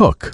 cook.